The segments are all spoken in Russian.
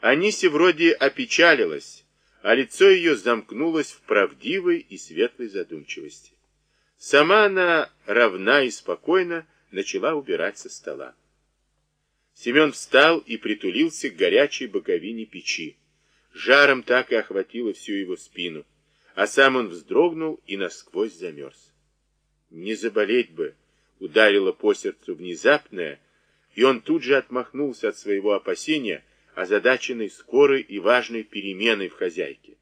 Анися вроде опечалилась, а лицо ее замкнулось в правдивой и светлой задумчивости. Сама она, равна и спокойно, начала убирать со стола. Семен встал и притулился к горячей боковине печи. Жаром так и охватило всю его спину, а сам он вздрогнул и насквозь замерз. Не заболеть бы, ударило по сердцу внезапное, и он тут же отмахнулся от своего опасения, озадаченный скорой и важной переменой в хозяйке.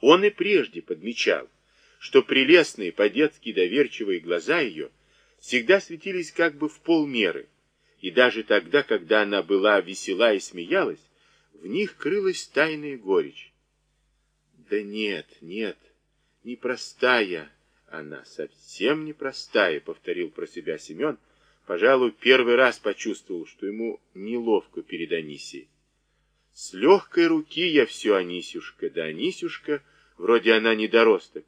Он и прежде подмечал, что прелестные по-детски доверчивые глаза ее всегда светились как бы в полмеры, и даже тогда, когда она была весела и смеялась, в них крылась тайная горечь. Да нет, нет, непростая она, совсем непростая, повторил про себя Семен, пожалуй, первый раз почувствовал, что ему неловко перед Анисией. С легкой руки я все Анисюшка, да Анисюшка, вроде она недоросток,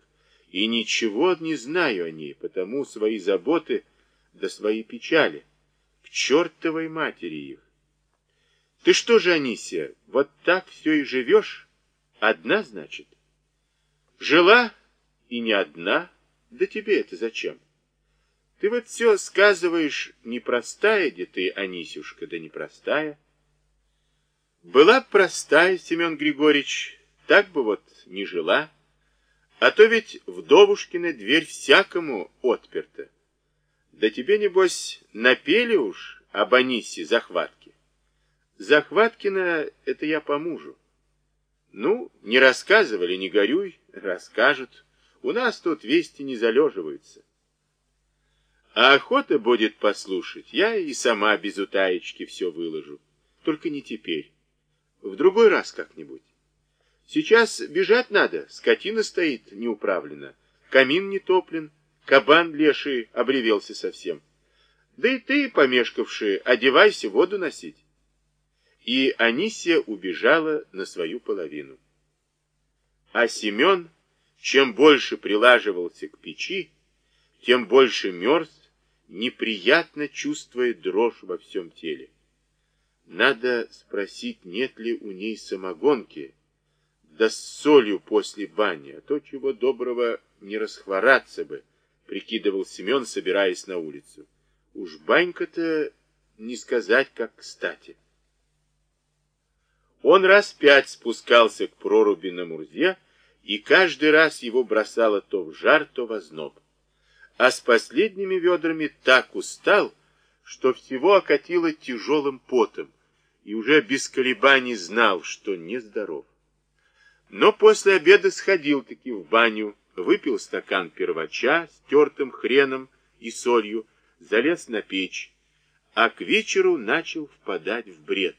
и ничего не знаю о ней, потому свои заботы да свои печали. К чертовой матери их. Ты что же, Анисия, вот так все и живешь? Одна, значит? Жила и не одна, да тебе это зачем? Ты вот все сказываешь, непростая где ты, Анисюшка, да непростая. Была простая, Семен Григорьевич, так бы вот не жила. А то ведь вдовушкина дверь всякому отперта. Да тебе, небось, напели уж об Анисе захватки. Захваткина — это я по мужу. Ну, не рассказывали, не горюй, расскажут. У нас тут вести не залеживаются. А охота будет послушать, я и сама без утаечки все выложу. Только не теперь. В другой раз как-нибудь. Сейчас бежать надо, скотина стоит неуправленно, камин не топлен, кабан леший обревелся совсем. Да и ты, помешкавший, одевайся воду носить. И Анисия убежала на свою половину. А Семен, чем больше прилаживался к печи, тем больше мерз, неприятно чувствуя дрожь во всем теле. Надо спросить, нет ли у ней самогонки, да с солью после бани, а то чего доброго не расхвораться бы, прикидывал Семен, собираясь на улицу. Уж банька-то не сказать, как кстати. Он раз пять спускался к проруби на Мурзе, и каждый раз его бросало то в жар, то в озноб. А с последними ведрами так устал, что всего окатило тяжелым потом, и уже без колебаний знал, что нездоров. Но после обеда сходил-таки в баню, выпил стакан первача с тертым хреном и солью, залез на печь, а к вечеру начал впадать в бред.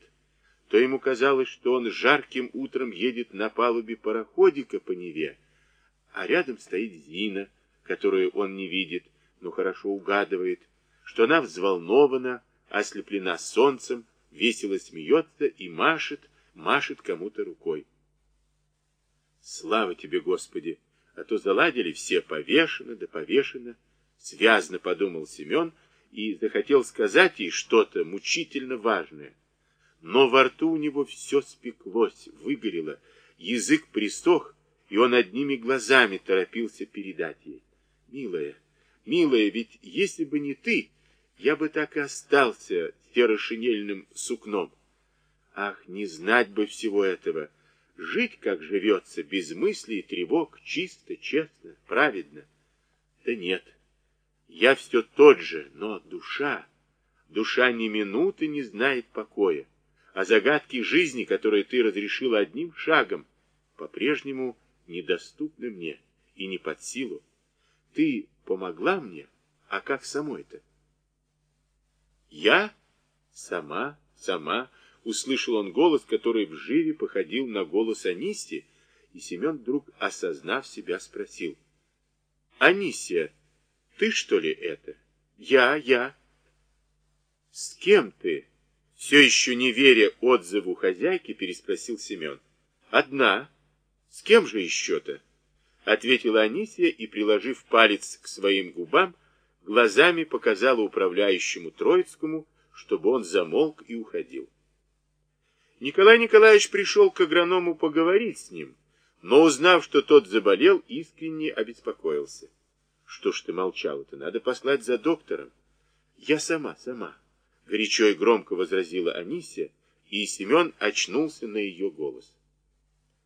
То ему казалось, что он жарким утром едет на палубе пароходика по Неве, а рядом стоит Зина, которую он не видит, но хорошо угадывает, что она взволнована, ослеплена солнцем, весело смеется и машет, машет кому-то рукой. Слава тебе, Господи! А то заладили все повешено да повешено. Связно подумал Семен и захотел сказать ей что-то мучительно важное. Но во рту у него все спеклось, выгорело, язык присох, и он одними глазами торопился передать ей. Милая, милая, ведь если бы не ты, я бы так и остался серо-шинельным сукном. Ах, не знать бы всего этого! Жить, как живется, без мыслей и тревог, чисто, честно, праведно. Да нет, я все тот же, но душа, душа ни минуты не знает покоя, а загадки жизни, которые ты разрешила одним шагом, по-прежнему недоступны мне и не под силу. Ты помогла мне, а как самой-то? Я? Сама, сама, услышал он голос, который в живе походил на голос Аниси, и Семен вдруг, осознав себя, спросил. «Анисия, ты что ли это?» «Я, я». «С кем ты?» Все еще не веря отзыву хозяйки, переспросил Семен. «Одна. С кем же еще-то?» Ответила Анисия и, приложив палец к своим губам, глазами показала управляющему Троицкому, чтобы он замолк и уходил. Николай Николаевич пришел к агроному поговорить с ним, но, узнав, что тот заболел, искренне обеспокоился. Что ж ты молчал-то? Надо послать за доктором. Я сама, сама. Горячо и громко возразила Анисия, и Семен очнулся на ее голос.